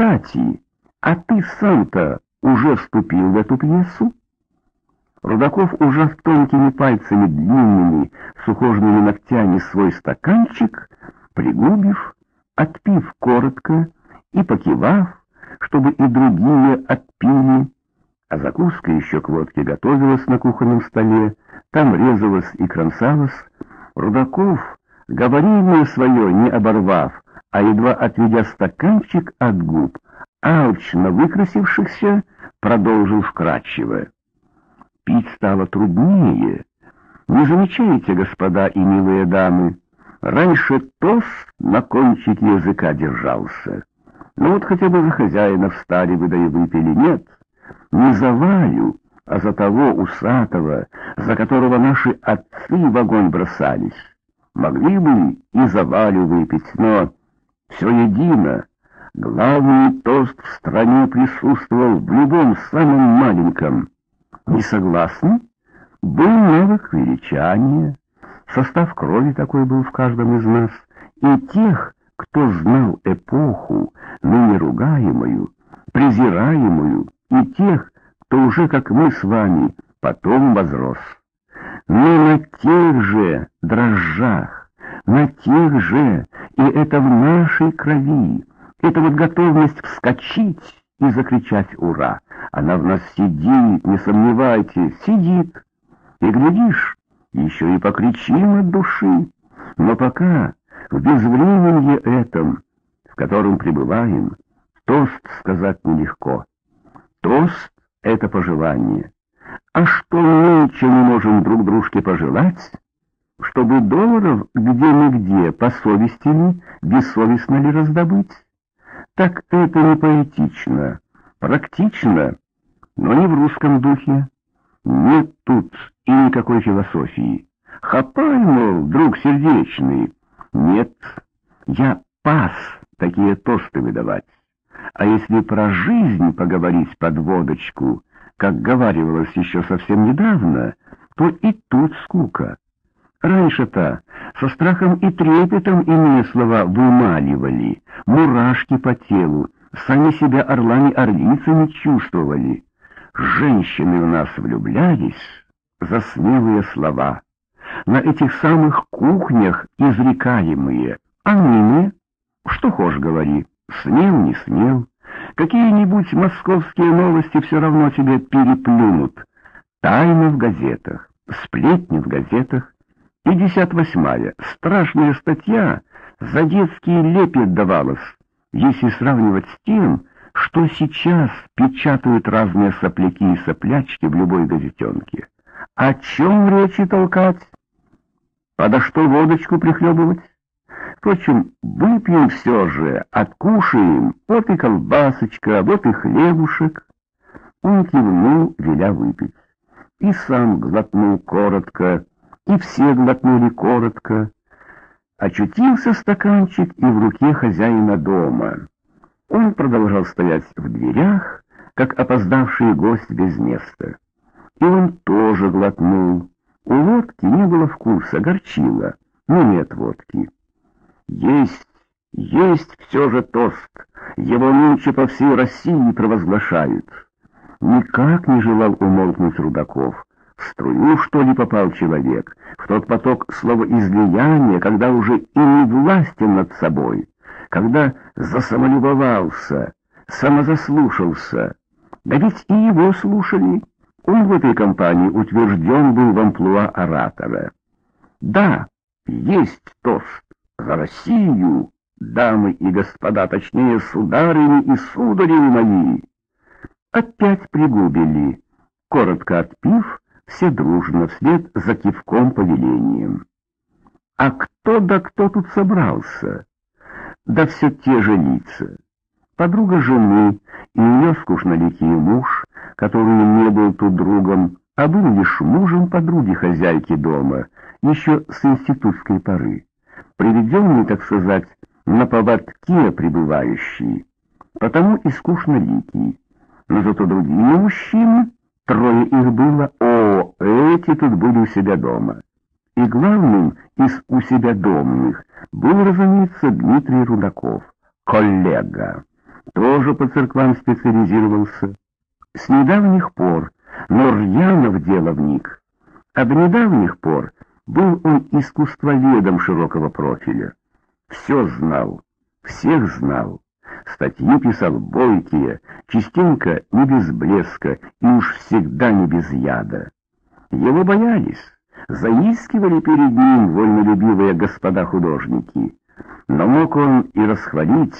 Кстати, а ты сам-то уже вступил в эту пьесу? Рудаков, ужав тонкими пальцами длинными, с ногтями свой стаканчик, пригубив, отпив коротко и покивав, чтобы и другие отпили, а закуска еще к водке готовилась на кухонном столе, там резалась и кромсалась, Рудаков, говорильное свое не оборвав, а едва отведя стаканчик от губ, алчно выкрасившихся, продолжил вкратчиво. Пить стало труднее. Не замечаете, господа и милые дамы, раньше тост на кончике языка держался. Ну вот хотя бы за хозяина встали вы да и выпили, нет, не за Валю, а за того усатого, за которого наши отцы в огонь бросались. Могли бы и за Валю выпить, но все едино. Главный тост в стране присутствовал в любом самом маленьком. Не согласны? Был навык величания. Состав крови такой был в каждом из нас. И тех, кто знал эпоху, ныне ругаемую, презираемую, и тех, кто уже, как мы с вами, потом возрос. Но на тех же дрожжах, на тех же, и это в нашей крови, это вот готовность вскочить и закричать «Ура!» Она в нас сидит, не сомневайтесь, сидит. И, глядишь, еще и покричим от души. Но пока в безвременье этом, в котором пребываем, тост сказать нелегко. Тост — это пожелание. А что мы можем друг дружке пожелать? Чтобы долларов где-нигде по совести ли, бессовестно ли раздобыть? Так это не поэтично, практично, но не в русском духе. Нет тут и никакой философии. Хапай, мол, друг сердечный. Нет, я пас такие тосты выдавать. А если про жизнь поговорить под водочку, как говаривалось еще совсем недавно, то и тут скука. Раньше-то со страхом и трепетом иные слова вымаливали, мурашки по телу, сами себя орлами-орлицами чувствовали. Женщины у нас влюблялись за смелые слова, на этих самых кухнях изрекаемые, а ныне, что хошь говори, смел, не смел, какие-нибудь московские новости все равно тебе переплюнут, тайны в газетах, сплетни в газетах, 58-я, страшная статья, за детский лепет давалась, если сравнивать с тем, что сейчас печатают разные сопляки и соплячки в любой газетенке. О чем речи толкать? Подо что водочку прихлебывать? Впрочем, выпьем все же, откушаем, вот и колбасочка, вот и хлебушек. Он кивнул, веля выпить. И сам глотнул коротко, и все глотнули коротко. Очутился стаканчик и в руке хозяина дома. Он продолжал стоять в дверях, как опоздавший гость без места. И он тоже глотнул. У водки не было вкуса, горчило, но нет водки. Есть, есть все же тост. Его нынче по всей России провозглашают. Никак не желал умолкнуть Рудаков. В струю, что ли, попал человек, в тот поток словоизлияния, когда уже и не властен над собой, когда засамолюбовался, самозаслушался. Да ведь и его слушали. Он в этой компании утвержден был в амплуа оратора. Да, есть тост за Россию, дамы и господа, точнее, сударыни и судари мои. Опять пригубили, коротко отпив, все дружно вслед за кивком повелением. А кто да кто тут собрался? Да все те же лица. Подруга жены и ее скучноликий муж, который не был тут другом, а был лишь мужем подруги хозяйки дома, еще с институтской поры, приведенный, так сказать, на поводке пребывающий, потому и скучноликий. Но зато другие мужчины Трое их было, о, эти тут были у себя дома. И главным из у себя домных был, разумеется, Дмитрий Рудаков, коллега. тоже по церквам специализировался. С недавних пор, но рьяно в дело вник. А до недавних пор был он искусствоведом широкого профиля. Все знал, всех знал. Статьи писал бойкие, частенько не без блеска и уж всегда не без яда. Его боялись, заискивали перед ним вольнолюбивые господа художники. Но мог он и расхвалить,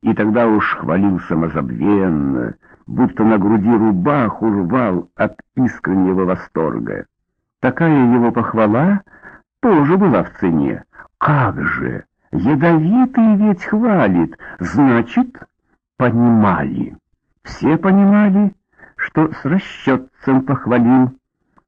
и тогда уж хвалил самозабвенно, будто на груди рубаху рвал от искреннего восторга. Такая его похвала тоже была в цене. Как же! Ядовитый ведь хвалит, значит, понимали. Все понимали, что с расчетцем похвалил.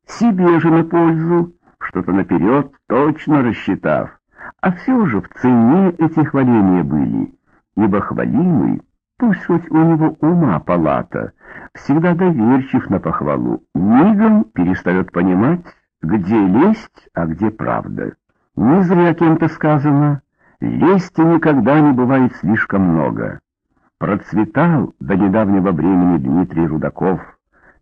Себе же на пользу, что-то наперед точно рассчитав. А все же в цене эти хваления были, ибо хвалимый, пусть хоть у него ума палата, всегда доверчив на похвалу, мигом перестает понимать, где лесть, а где правда. Не зря кем-то сказано, лести никогда не бывает слишком много. Процветал до недавнего времени Дмитрий Рудаков,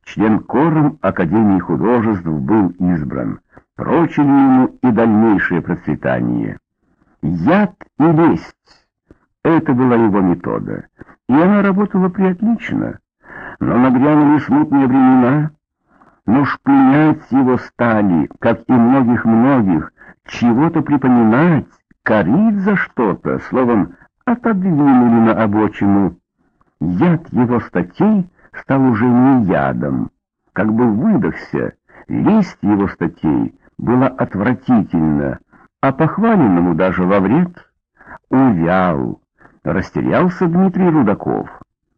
член кором Академии художеств был избран, прочили ему и дальнейшее процветание. Яд и лесть — это была его метода, и она работала приотлично. Но нагрянули смутные времена, но шпынять его стали, как и многих-многих, чего-то припоминать, корить за что-то, словом, отодвинули на обочину. Яд его статей стал уже не ядом, как бы выдохся, лесть его статей была отвратительна, а похваленному даже во вред увял. Растерялся Дмитрий Рудаков.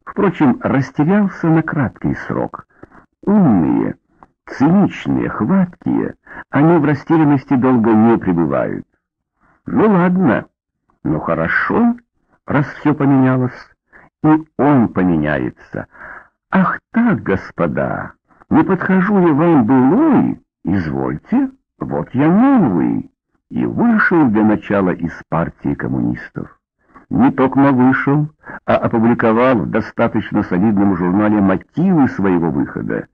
Впрочем, растерялся на краткий срок. Умные, циничные, хваткие, они в растерянности долго не пребывают. Ну ладно, ну хорошо, раз все поменялось, и он поменяется. Ах так, господа, не подхожу я вам былой, извольте, вот я новый, и вышел для начала из партии коммунистов. Не только вышел, а опубликовал в достаточно солидном журнале мотивы своего выхода.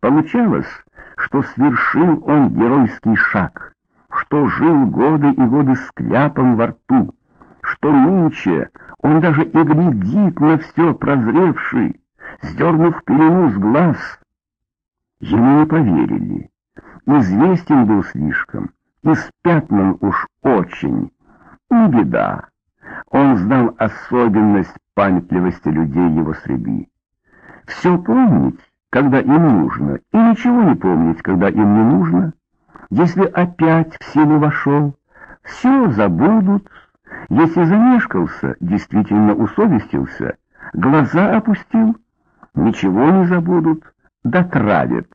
Получалось, что свершил он геройский шаг, что жил годы и годы с кляпом во рту, что нынче он даже и глядит на все прозревший, сдернув пелену с глаз. Ему не поверили. Известен был слишком, и спятнан уж очень. Не беда. Он знал особенность памятливости людей его среды. Все помнить, когда им нужно, и ничего не помнить, когда им не нужно. Если опять в силу вошел, все забудут. Если замешкался, действительно усовестился, глаза опустил, ничего не забудут, дотравят.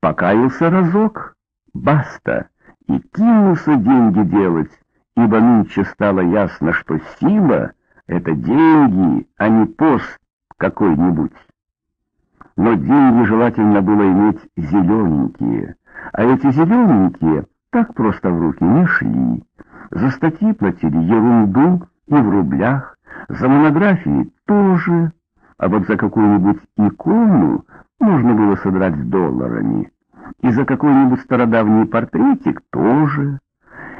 Покаялся разок, баста, и кинулся деньги делать, ибо нынче стало ясно, что сила — это деньги, а не пост какой-нибудь. Но деньги желательно было иметь зелененькие, а эти зелененькие так просто в руки не шли. За статьи платили ерунду и в рублях, за монографии тоже, а вот за какую-нибудь икону можно было содрать долларами. И за какой-нибудь стародавний портретик тоже.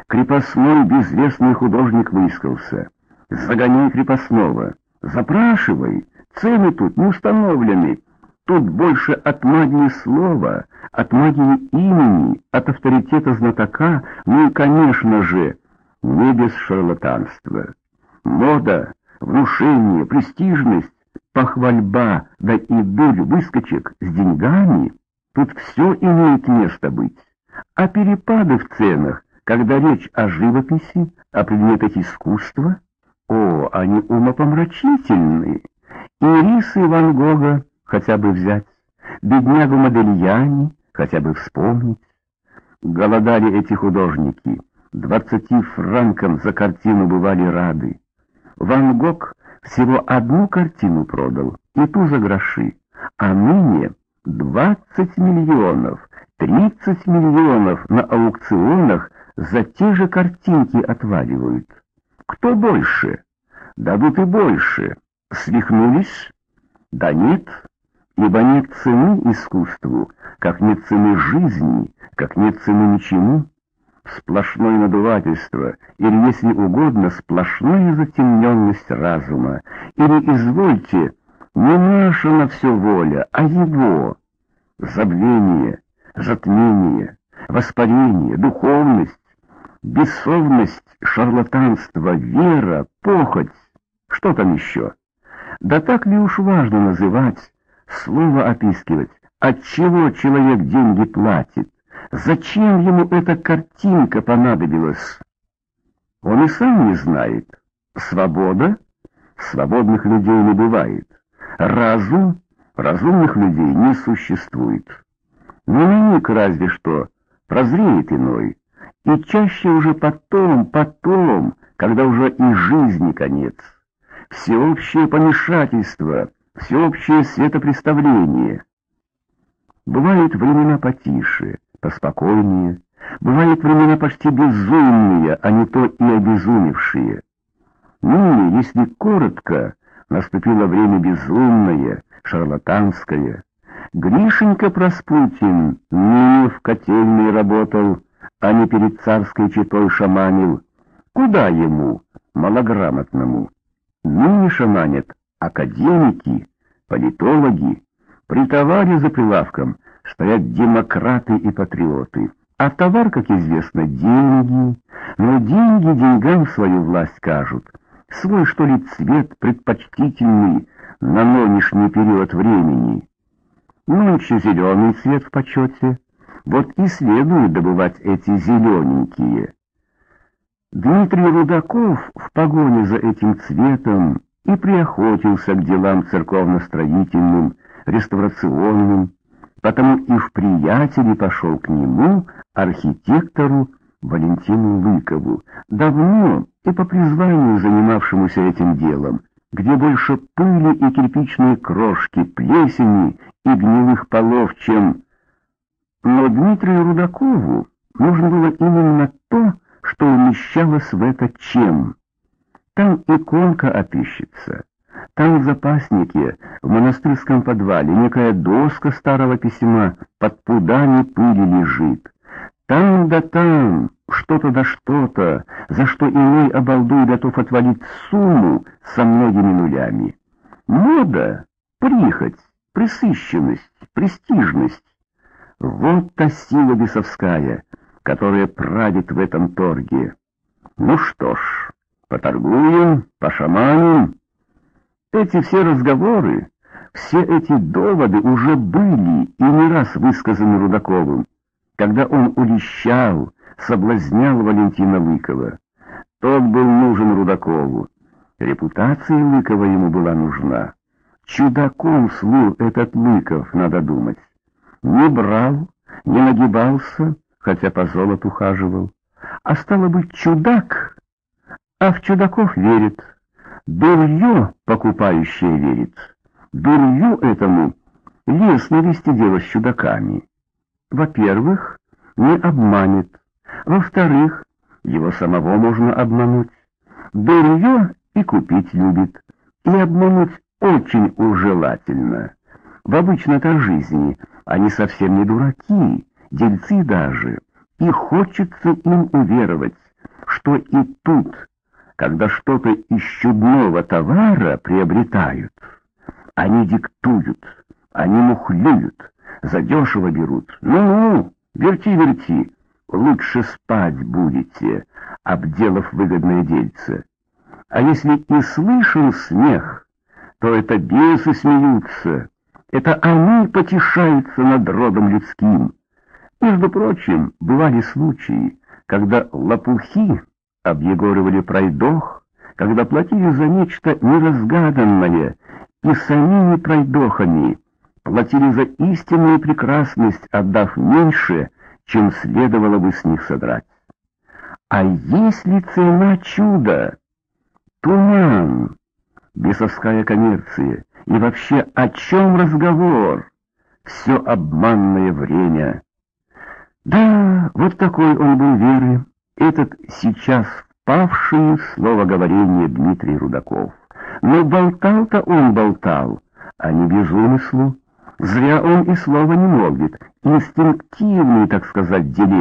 Крепостной безвестный художник выискался. Загоняй крепостного, запрашивай, цены тут не установлены. Тут больше от магии слова, от магии имени, от авторитета знатока, ну и, конечно же, не без шарлатанства. Мода, внушение, престижность, похвальба, да и дурь выскочек с деньгами, тут все имеет место быть. А перепады в ценах, когда речь о живописи, о предметах искусства, о, они умопомрачительны. И рисы Ван Гога хотя бы взять, беднягу Модельяни хотя бы вспомнить. Голодали эти художники, двадцати франкам за картину бывали рады. Ван Гог всего одну картину продал, и ту за гроши, а ныне двадцать миллионов, тридцать миллионов на аукционах за те же картинки отваливают. Кто больше? Дадут и больше. Свихнулись? Да нет, ибо нет цены искусству, как нет цены жизни, как нет цены ничему. Сплошное надувательство, или, если угодно, сплошная затемненность разума, или, извольте, не наша на все воля, а его. Забвение, затмение, воспарение, духовность, бессовность, шарлатанство, вера, похоть. Что там еще? Да так ли уж важно называть, слово опискивать, от чего человек деньги платит? Зачем ему эта картинка понадобилась? Он и сам не знает. Свобода? Свободных людей не бывает. Разум? Разумных людей не существует. Миг разве что прозреет иной. И чаще уже потом, потом, когда уже и жизни конец. Всеобщее помешательство, всеобщее светопреставление. Бывают времена потише, поспокойнее, бывают времена почти безумные, а не то и обезумевшие. Ныне, если коротко, наступило время безумное, шарлатанское. Гришенька Проспутин ныне в котельной работал, а не перед царской четой шаманил. Куда ему, малограмотному? Ныне шаманят академики, политологи. При товаре за прилавком стоят демократы и патриоты. А товар, как известно, деньги. Но деньги деньгам свою власть кажут. Свой, что ли, цвет предпочтительный на нынешний период времени. Нынче зеленый цвет в почете. Вот и следует добывать эти зелененькие. Дмитрий Рудаков в погоне за этим цветом и приохотился к делам церковно-строительным, реставрационным, потому и в приятели пошел к нему, архитектору Валентину Лыкову, давно и по призванию занимавшемуся этим делом, где больше пыли и кирпичные крошки, плесени и гнилых полов, чем... Но Дмитрию Рудакову нужно было именно то, что умещалось в это чем. Там иконка отыщется, там в запаснике, в монастырском подвале, некая доска старого письма под пудами пыли лежит. Там да там, что-то да что-то, за что иной обалдуй готов отвалить сумму со многими нулями. Мода, прихоть, присыщенность, престижность. Вот та сила бесовская, которая правит в этом торге. Ну что ж, поторгуем, пошаманим. Эти все разговоры, все эти доводы уже были и не раз высказаны Рудаковым когда он улещал, соблазнял Валентина Лыкова. Тот был нужен Рудакову. Репутация Лыкова ему была нужна. Чудаком слыл этот Лыков, надо думать. Не брал, не нагибался, хотя по золоту хаживал. А стало быть, чудак, а чудаков верит. Дурье покупающее верит. Дурью этому лестно вести дело с чудаками во-первых, не обманет, во-вторых, его самого можно обмануть. Дурье и купить любит, и обмануть очень уж желательно. В обычной-то жизни они совсем не дураки, дельцы даже, и хочется им уверовать, что и тут, когда что-то из чудного товара приобретают, они диктуют, они мухлюют, задешево берут. Ну-ну, верти-верти, лучше спать будете, обделав выгодное дельце. А если и слышен смех, то это бесы смеются, это они потешаются над родом людским. Между прочим, бывали случаи, когда лопухи объегоривали пройдох, когда платили за нечто неразгаданное, и самими пройдохами платили за истинную прекрасность, отдав меньше, чем следовало бы с них содрать. А если цена чуда? Туман, бесовская коммерция, и вообще о чем разговор? Все обманное время. Да, вот такой он был веры, этот сейчас впавший в словоговорение Дмитрий Рудаков. Но болтал-то он болтал, а не без умыслу. Зря он и слова не молвит, инстинктивный, так сказать, делец.